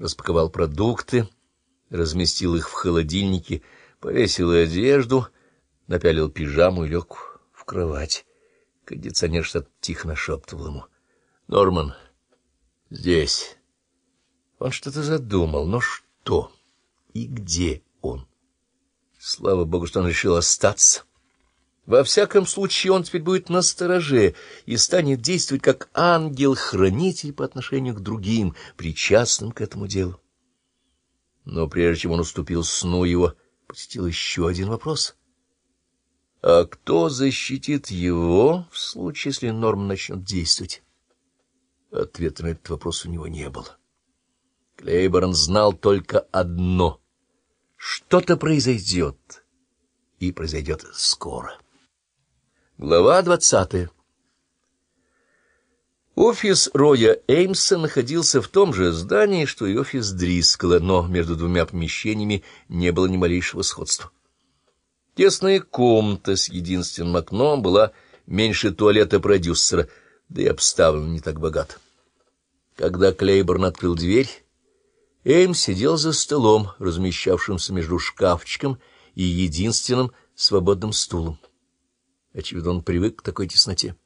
распаковал продукты, разместил их в холодильнике, повесил одежду, напялил пижаму и лег в кровать. Кондиционер что-то тихо нашептывал ему. — Норман, здесь. Он что-то задумал, но что и где он? Слава богу, что он решил остаться. Во всяком случае, он теперь будет настороже и станет действовать как ангел-хранитель по отношению к другим, причастным к этому делу. Но прежде чем он уступил сну, его посетил еще один вопрос. А кто защитит его в случае, если норма начнет действовать? Ответа на этот вопрос у него не было. Клейборн знал только одно — что-то произойдет, и произойдет скоро. Глава двадцатая Офис Роя Эймса находился в том же здании, что и офис Дрискала, но между двумя помещениями не было ни малейшего сходства. Тесная комната с единственным окном была меньше туалета продюсера, да и обставлена не так богато. Когда Клейборн открыл дверь, Эймс сидел за столом, размещавшимся между шкафчиком и единственным свободным стулом. Очевидно, он привык к такой тесноте.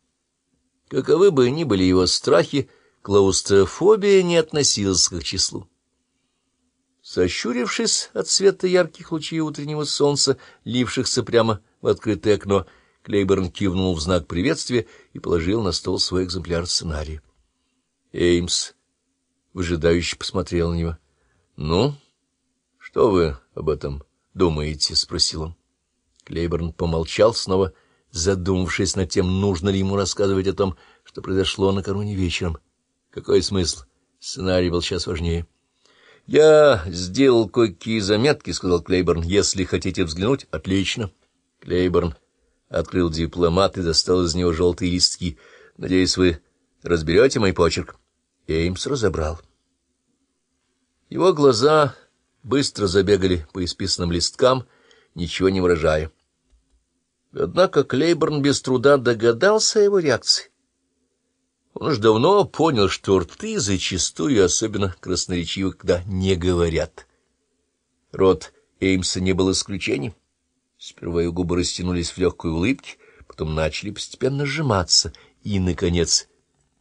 Каковы бы ни были его страхи, клаустрофобия не относилась к их числу. Сощурившись от света ярких лучей утреннего солнца, лившихся прямо в открытое окно, Клейберн кивнул в знак приветствия и положил на стол свой экземпляр сценария. Эймс выжидающе посмотрел на него. — Ну, что вы об этом думаете? — спросил он. Клейберн помолчал, снова задумавшись над тем, нужно ли ему рассказывать о том, что произошло накануне вечером. Какой смысл? Сценарий был сейчас важнее. — Я сделал кое-какие заметки, — сказал Клейборн. — Если хотите взглянуть, отлично. Клейборн открыл дипломат и достал из него желтые листки. — Надеюсь, вы разберете мой почерк. Эймс разобрал. Его глаза быстро забегали по исписанным листкам, ничего не выражая. Однако Клейборн без труда догадался о его реакции. Он уж давно понял, что рты зачастую особенно красноречивы, когда не говорят. Рот Эймса не был исключением. Сперва его губы растянулись в легкой улыбке, потом начали постепенно сжиматься, и, наконец,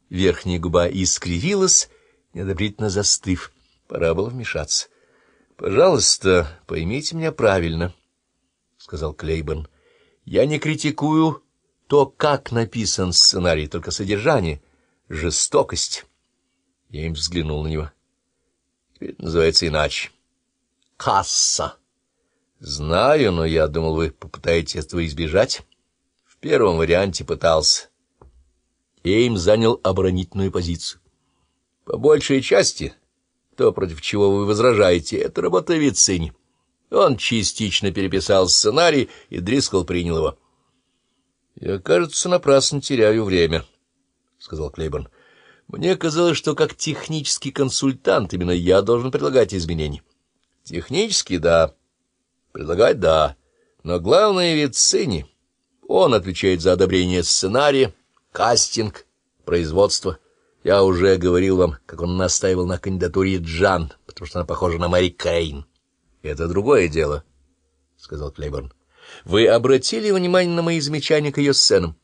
верхняя губа искривилась, неодобрительно застыв. Пора было вмешаться. — Пожалуйста, поймите меня правильно, — сказал Клейборн. — Я не критикую то, как написан сценарий, только содержание — жестокость. Я им взглянул на него. Теперь называется иначе. Касса. Знаю, но я думал, вы попытаетесь этого избежать. В первом варианте пытался. Эйм занял оборонительную позицию. По большей части, то, против чего вы возражаете, это работа Вицини. Он частично переписал сценарий, и Дрискл принял его. Я, кажется, напрасно теряю время. —— сказал Клейборн. — Мне казалось, что как технический консультант именно я должен предлагать изменения. — Технически — да. Предлагать — да. Но главное ведь цени. Он отвечает за одобрение сценария, кастинг, производство. Я уже говорил вам, как он настаивал на кандидатуре Джан, потому что она похожа на Мэри Кейн. — Это другое дело, — сказал Клейборн. — Вы обратили внимание на мои замечания к ее сценам?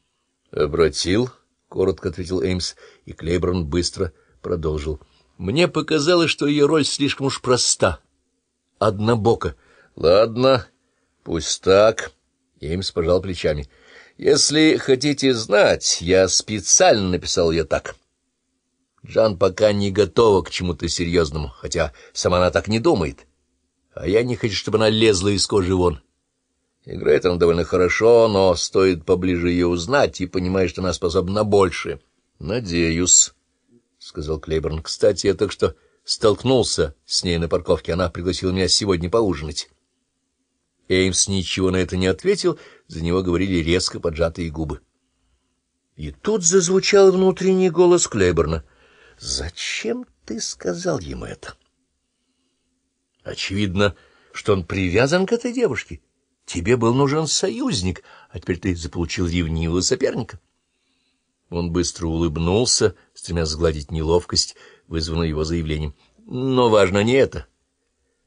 — Обратил, —— коротко ответил Эймс, и Клейборн быстро продолжил. — Мне показалось, что ее роль слишком уж проста. Однобока. — Ладно, пусть так. Эймс пожал плечами. — Если хотите знать, я специально написал ее так. Джан пока не готова к чему-то серьезному, хотя сама она так не думает. А я не хочу, чтобы она лезла из кожи вон. Играет она довольно хорошо, но стоит поближе ее узнать, и понимаешь, что она способна на большее. — Надеюсь, — сказал Клейборн. — Кстати, я только что столкнулся с ней на парковке. Она пригласила меня сегодня поужинать. Эймс ничего на это не ответил, за него говорили резко поджатые губы. И тут зазвучал внутренний голос Клейборна. — Зачем ты сказал ему это? Очевидно, что он привязан к этой девушке. Тебе был нужен союзник, а теперь ты заполучил ревнивого соперника. Он быстро улыбнулся, стремясь сгладить неловкость, вызванную его заявлением. — Но важно не это.